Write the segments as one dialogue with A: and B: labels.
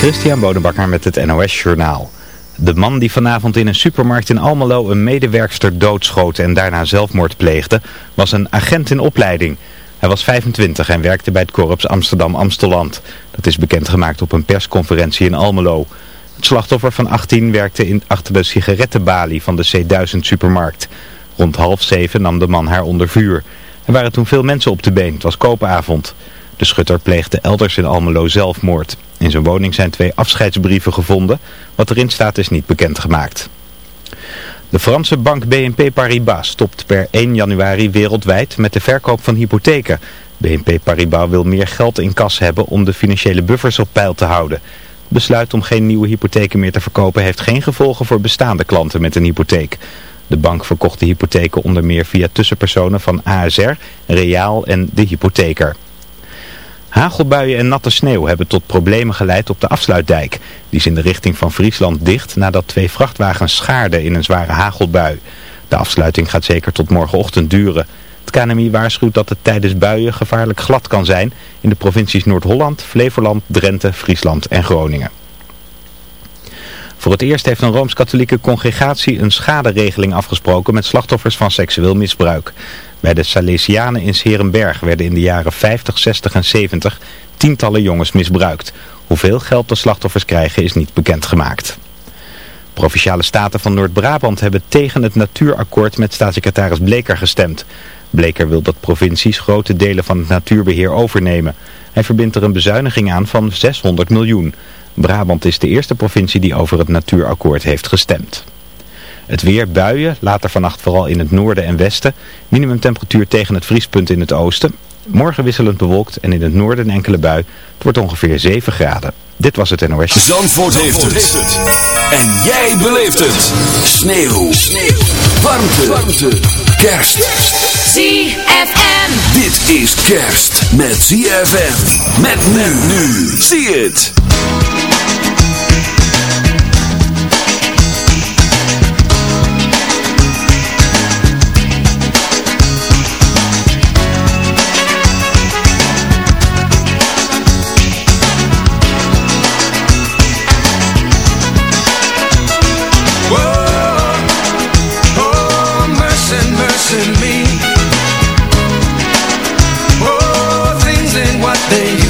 A: Christian Bonenbakker met het NOS Journaal. De man die vanavond in een supermarkt in Almelo een medewerkster doodschoot en daarna zelfmoord pleegde, was een agent in opleiding. Hij was 25 en werkte bij het korps Amsterdam-Amsteland. Dat is bekendgemaakt op een persconferentie in Almelo. Het slachtoffer van 18 werkte in, achter de sigarettenbalie van de C1000 supermarkt. Rond half zeven nam de man haar onder vuur. Er waren toen veel mensen op de been, het was koopavond. De schutter pleegde elders in Almelo zelfmoord. In zijn woning zijn twee afscheidsbrieven gevonden. Wat erin staat is niet bekendgemaakt. De Franse bank BNP Paribas stopt per 1 januari wereldwijd met de verkoop van hypotheken. BNP Paribas wil meer geld in kas hebben om de financiële buffers op peil te houden. Besluit om geen nieuwe hypotheken meer te verkopen heeft geen gevolgen voor bestaande klanten met een hypotheek. De bank verkocht de hypotheken onder meer via tussenpersonen van ASR, Reaal en de hypotheker. Hagelbuien en natte sneeuw hebben tot problemen geleid op de afsluitdijk. Die is in de richting van Friesland dicht nadat twee vrachtwagens schaarden in een zware hagelbui. De afsluiting gaat zeker tot morgenochtend duren. Het KNMI waarschuwt dat het tijdens buien gevaarlijk glad kan zijn in de provincies Noord-Holland, Flevoland, Drenthe, Friesland en Groningen. Voor het eerst heeft een Rooms-Katholieke congregatie een schaderegeling afgesproken met slachtoffers van seksueel misbruik. Bij de Salesianen in Serenberg werden in de jaren 50, 60 en 70 tientallen jongens misbruikt. Hoeveel geld de slachtoffers krijgen is niet bekendgemaakt. Provinciale staten van Noord-Brabant hebben tegen het natuurakkoord met staatssecretaris Bleker gestemd. Bleker wil dat provincies grote delen van het natuurbeheer overnemen. Hij verbindt er een bezuiniging aan van 600 miljoen. Brabant is de eerste provincie die over het natuurakkoord heeft gestemd. Het weer buien, later vannacht vooral in het noorden en westen. Minimumtemperatuur tegen het vriespunt in het oosten. Morgen wisselend bewolkt en in het noorden een enkele bui. Het wordt ongeveer 7 graden. Dit was het NOS.
B: Zandvoort, heeft, het. En jij beleeft het. Sneeuw. Sneeuw. Warmte. Warmte. Kerst.
C: ZFM.
B: Dit is kerst met ZFM. Met men nu. Zie het.
D: missing me. Oh, things ain't what they used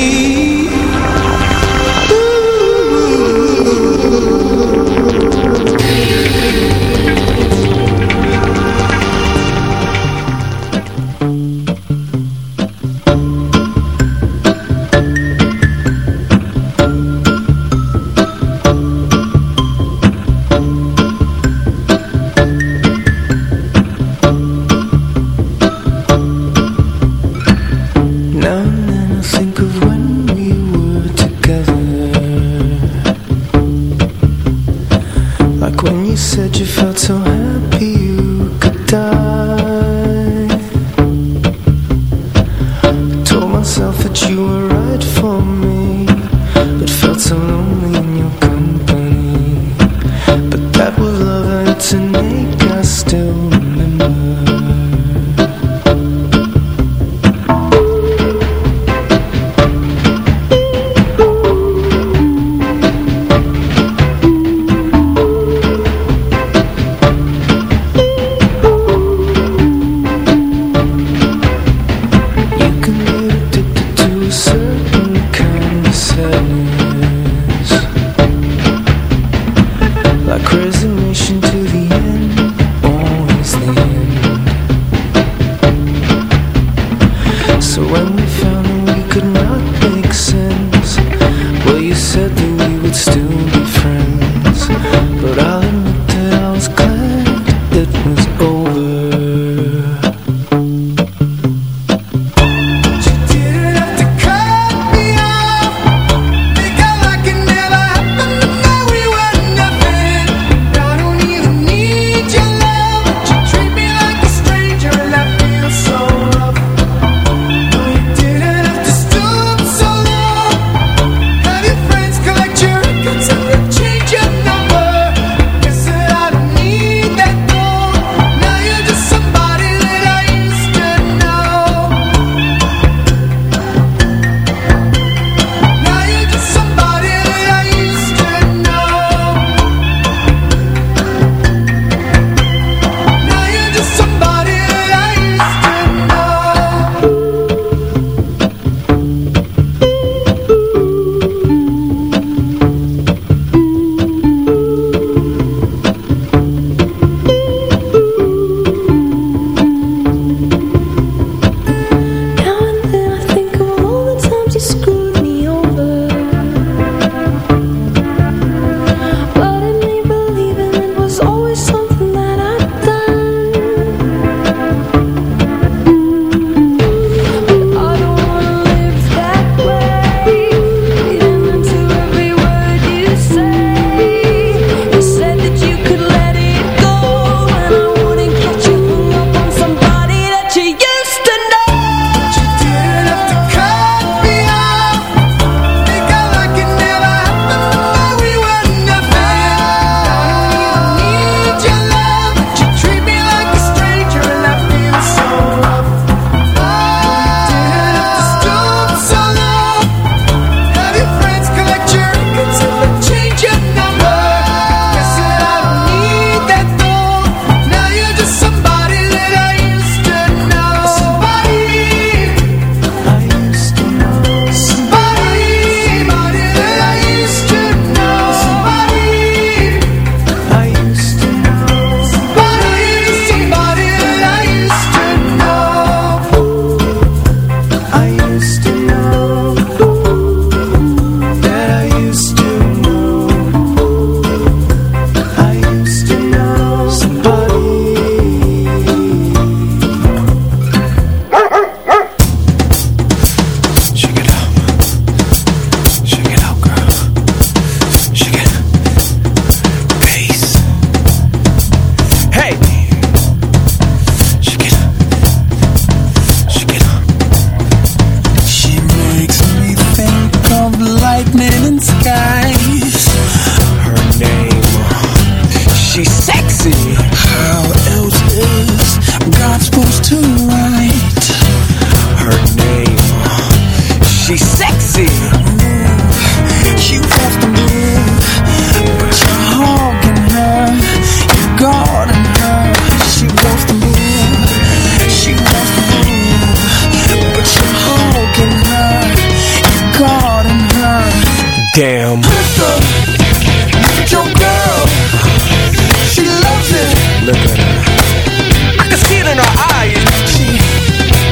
C: So when we found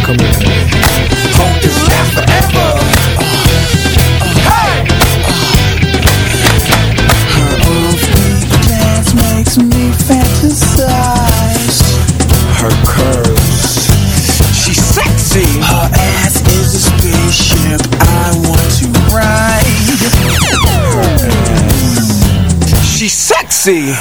C: come Her makes me fantasize. Her
E: curves, she's sexy. Her ass is a spaceship I want to ride. She's
F: sexy.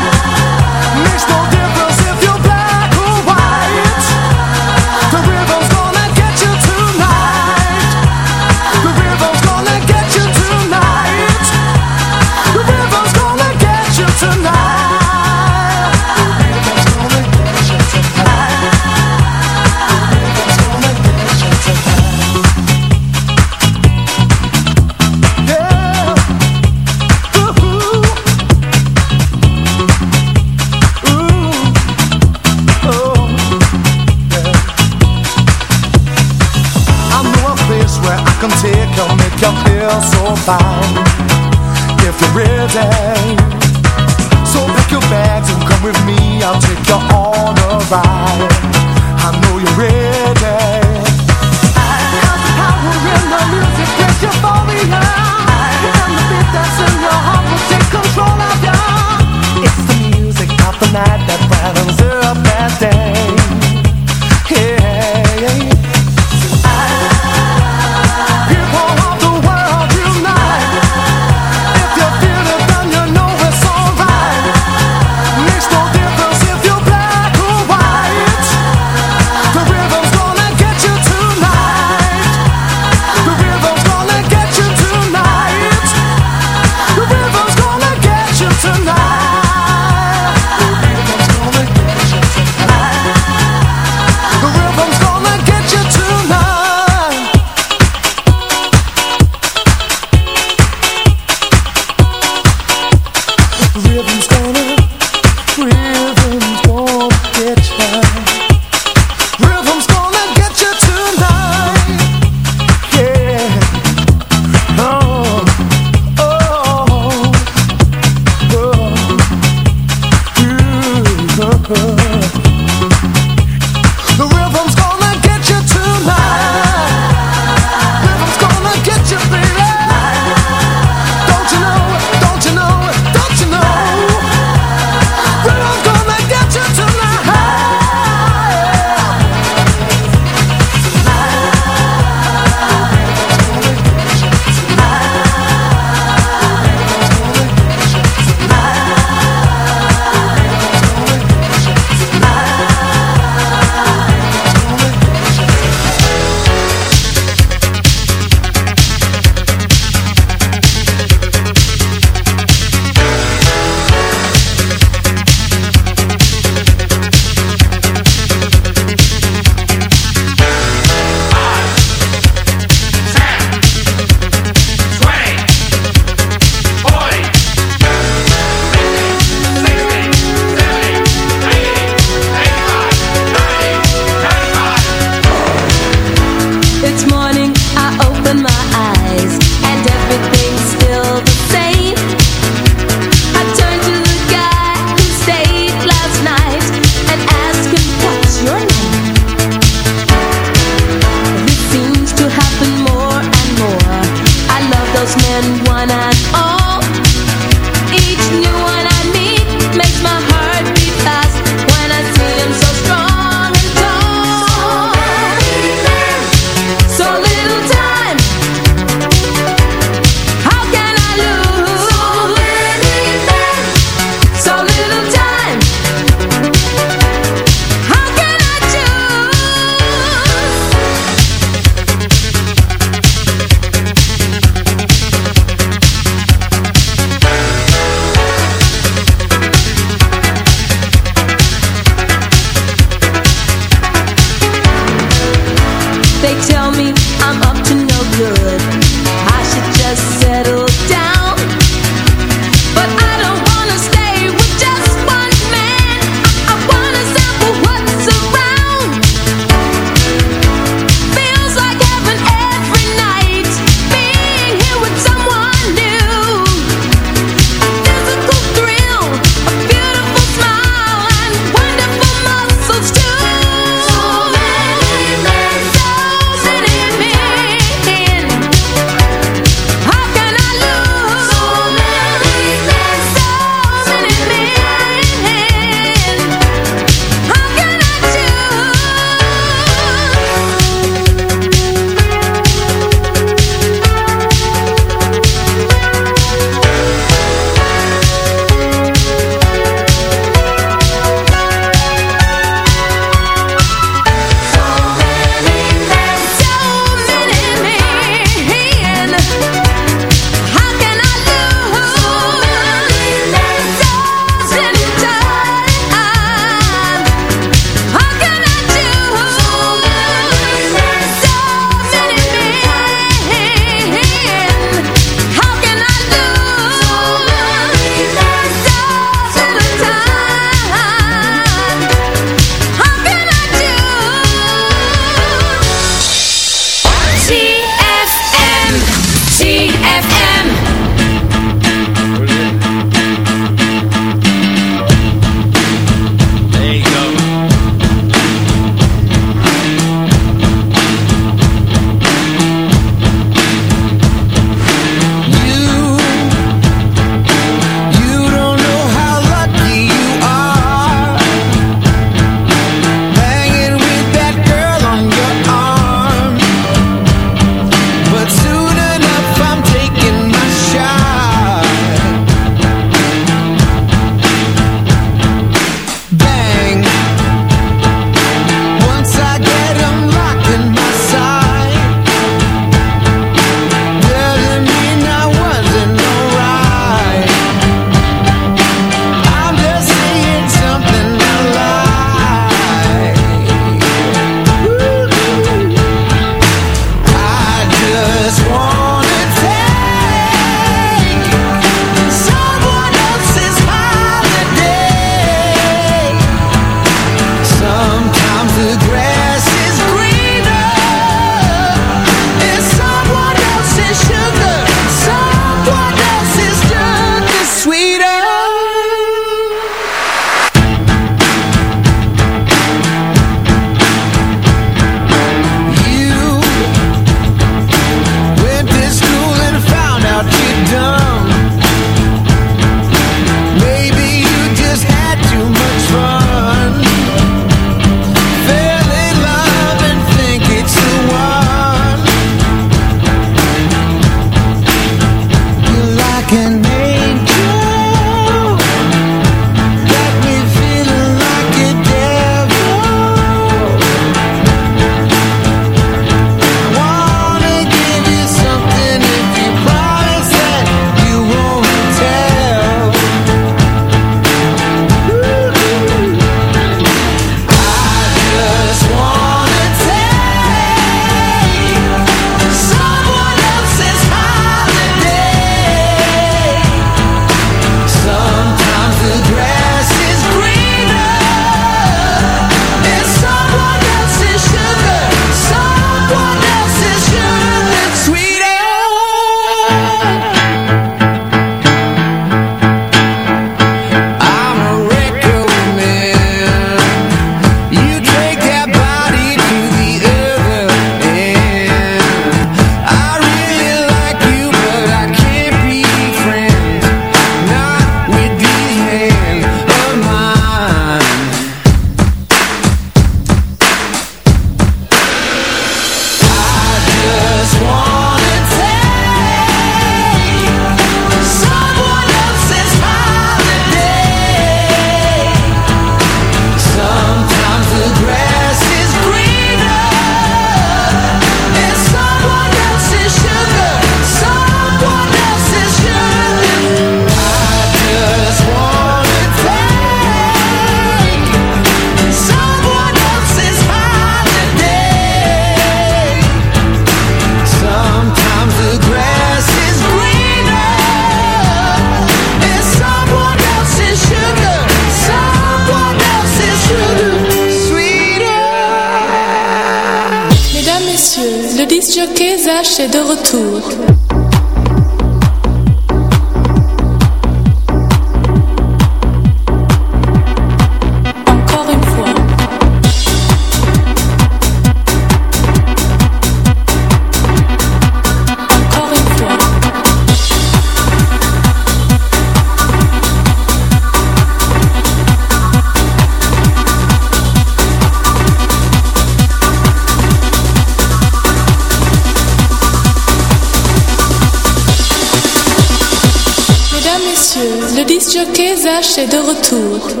F: Zach est de retour.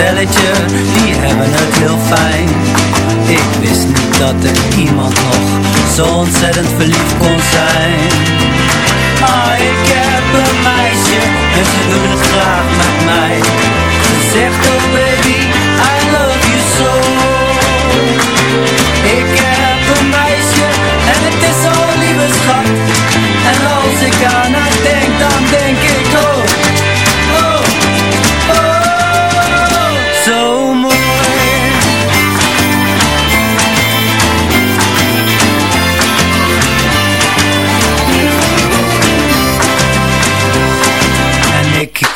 G: Die
F: hebben het heel fijn. Ik wist niet dat er iemand nog zo ontzettend verliefd kon zijn. Maar ik heb een meisje en ze wil het graag met mij. Ze zegt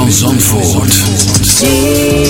H: van Zandvoort.